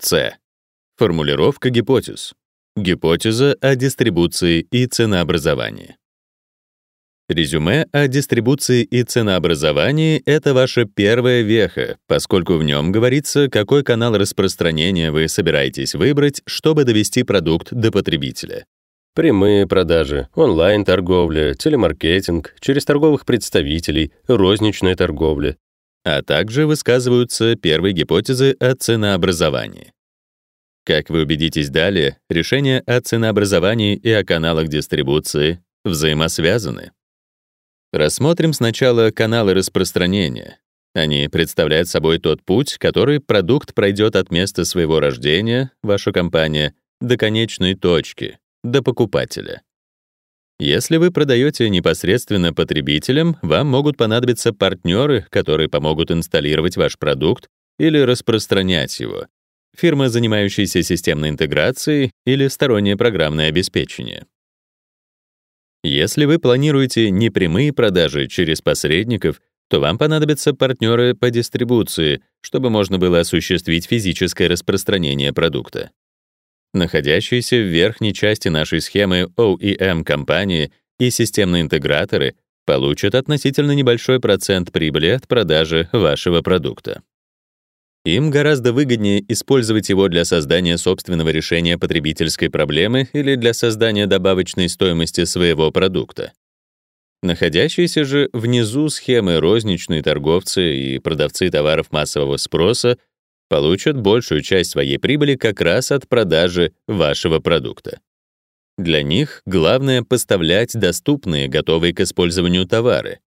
С. Формулировка гипотез. Гипотеза о дистрибуции и ценообразовании. Резюме о дистрибуции и ценообразовании — это ваша первая веха, поскольку в нем говорится, какой канал распространения вы собираетесь выбрать, чтобы довести продукт до потребителя. Прямые продажи, онлайн-торговля, телемаркетинг, через торговых представителей, розничная торговля. А также высказываются первые гипотезы о ценообразовании. Как вы убедитесь далее, решения о ценообразовании и о каналах дистрибуции взаимосвязаны. Рассмотрим сначала каналы распространения. Они представляют собой тот путь, который продукт пройдет от места своего рождения, ваша компания, до конечной точки, до покупателя. Если вы продаете непосредственно потребителям, вам могут понадобиться партнеры, которые помогут инсталлировать ваш продукт или распространять его, фирма, занимающаяся системной интеграцией или стороннее программное обеспечение. Если вы планируете непрямые продажи через посредников, то вам понадобятся партнеры по дистрибуции, чтобы можно было осуществить физическое распространение продукта. Находящиеся в верхней части нашей схемы OEM-компании и системные интеграторы получат относительно небольшой процент прибыли от продажи вашего продукта. Им гораздо выгоднее использовать его для создания собственного решения потребительской проблемы или для создания добавочной стоимости своего продукта. Находящиеся же внизу схемы розничные торговцы и продавцы товаров массового спроса получат большую часть своей прибыли как раз от продажи вашего продукта. Для них главное поставлять доступные, готовые к использованию товары,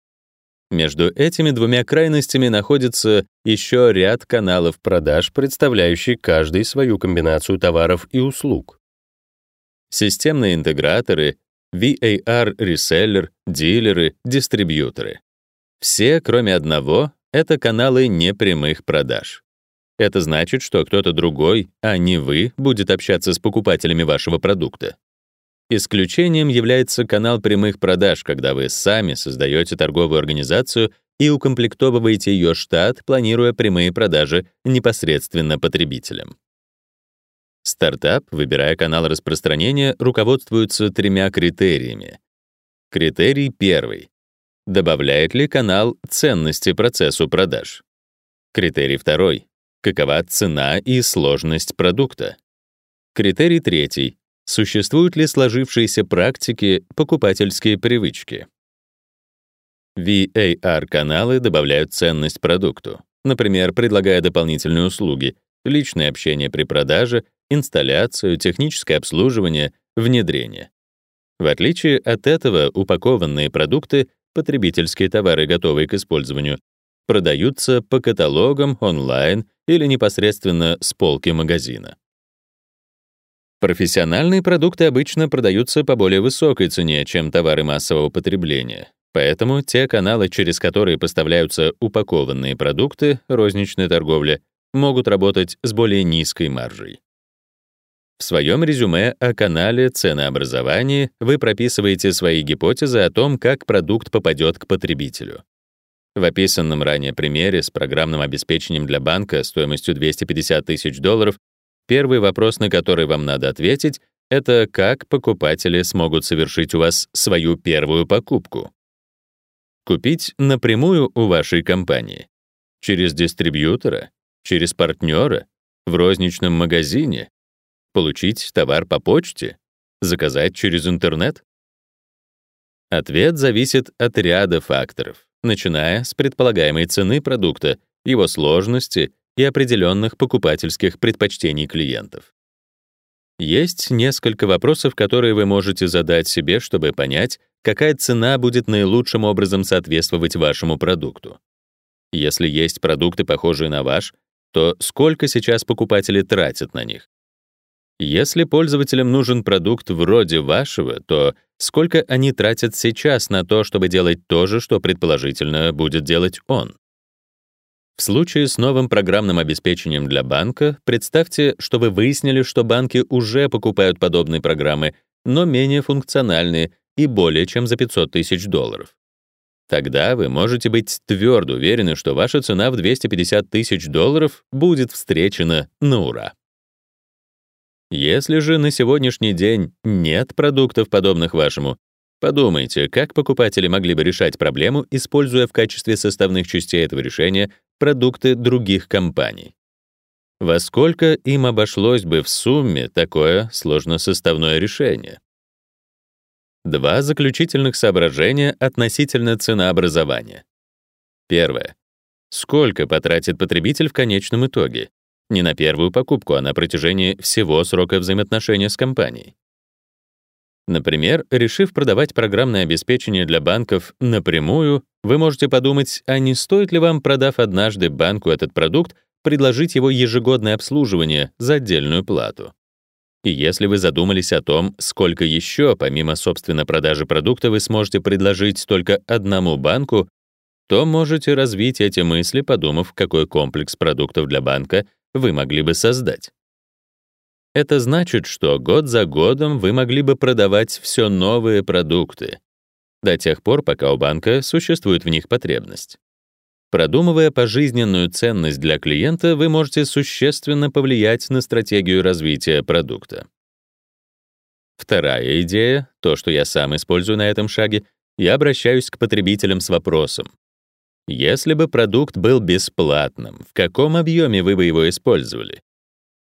между этими двумя крайностями находится еще ряд каналов продаж, представляющий каждый свою комбинацию товаров и услуг. Системные интеграторы, VAR-реселлер, дилеры, дистрибьюторы. Все, кроме одного, это каналы непрямых продаж. Это значит, что кто-то другой, а не вы, будет общаться с покупателями вашего продукта. Исключением является канал прямых продаж, когда вы сами создаете торговую организацию и укомплектовываете ее штат, планируя прямые продажи непосредственно потребителям. Стартап, выбирая канал распространения, руководствуется тремя критериями. Критерий первый. Добавляет ли канал ценности процессу продаж? Критерий второй. Какова цена и сложность продукта? Критерий третий. Существуют ли сложившиеся практики, покупательские привычки? VAR-каналы добавляют ценность продукту, например, предлагая дополнительные услуги, личное общение при продаже, инсталляцию, техническое обслуживание, внедрение. В отличие от этого, упакованные продукты, потребительские товары, готовые к использованию, продаются по каталогам онлайн или непосредственно с полки магазина. Профессиональные продукты обычно продаются по более высокой цене, чем товары массового потребления. Поэтому те каналы, через которые поставляются упакованные продукты, розничная торговля, могут работать с более низкой маржей. В своем резюме о канале ценообразования вы прописываете свои гипотезы о том, как продукт попадет к потребителю. В описанном ранее примере с программным обеспечением для банка стоимостью 250 тысяч долларов Первый вопрос, на который вам надо ответить, это как покупатели смогут совершить у вас свою первую покупку. Купить напрямую у вашей компании, через дистрибьютора, через партнера, в розничном магазине, получить товар по почте, заказать через интернет? Ответ зависит от ряда факторов, начиная с предполагаемой цены продукта, его сложности и определенных покупательских предпочтений клиентов. Есть несколько вопросов, которые вы можете задать себе, чтобы понять, какая цена будет наилучшим образом соответствовать вашему продукту. Если есть продукты, похожие на ваш, то сколько сейчас покупатели тратят на них? Если пользователям нужен продукт вроде вашего, то сколько они тратят сейчас на то, чтобы делать то же, что предположительно будет делать он? В случае с новым программным обеспечением для банка, представьте, что вы выяснили, что банки уже покупают подобные программы, но менее функциональные и более чем за 500 тысяч долларов. Тогда вы можете быть твердо уверены, что ваша цена в 250 тысяч долларов будет встречена на ура. Если же на сегодняшний день нет продуктов, подобных вашему, подумайте, как покупатели могли бы решать проблему, используя в качестве составных частей этого решения продукты других компаний. Во сколько им обошлось бы в сумме такое сложносоставное решение? Два заключительных соображения относительно ценообразования. Первое. Сколько потратит потребитель в конечном итоге? Не на первую покупку, а на протяжении всего срока взаимоотношения с компанией. Например, решив продавать программное обеспечение для банков напрямую, вы можете подумать, а не стоит ли вам, продав однажды банку этот продукт, предложить его ежегодное обслуживание за отдельную плату. И если вы задумались о том, сколько еще, помимо собственно продажи продукта, вы сможете предложить только одному банку, то можете развить эти мысли, подумав, какой комплекс продуктов для банка вы могли бы создать. Это значит, что год за годом вы могли бы продавать все новые продукты, до тех пор, пока у банка существует в них потребность. Продумывая пожизненную ценность для клиента, вы можете существенно повлиять на стратегию развития продукта. Вторая идея, то, что я сам использую на этом шаге, я обращаюсь к потребителям с вопросом. Если бы продукт был бесплатным, в каком объеме вы бы его использовали?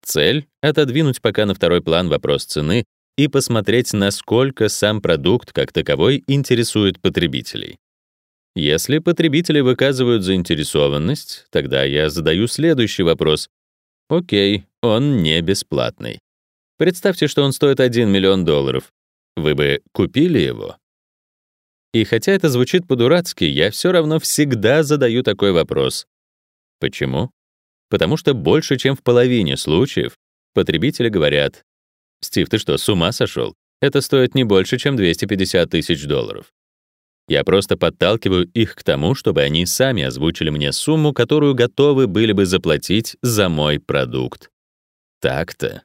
Цель — отодвинуть пока на второй план вопрос цены и посмотреть, насколько сам продукт как таковой интересует потребителей. Если потребители выказывают заинтересованность, тогда я задаю следующий вопрос. Окей, он не бесплатный. Представьте, что он стоит 1 миллион долларов. Вы бы купили его? И хотя это звучит по-дурацки, я все равно всегда задаю такой вопрос. Почему? Потому что больше, чем в половине случаев, потребители говорят, «Стив, ты что, с ума сошел? Это стоит не больше, чем 250 тысяч долларов. Я просто подталкиваю их к тому, чтобы они сами озвучили мне сумму, которую готовы были бы заплатить за мой продукт. Так-то.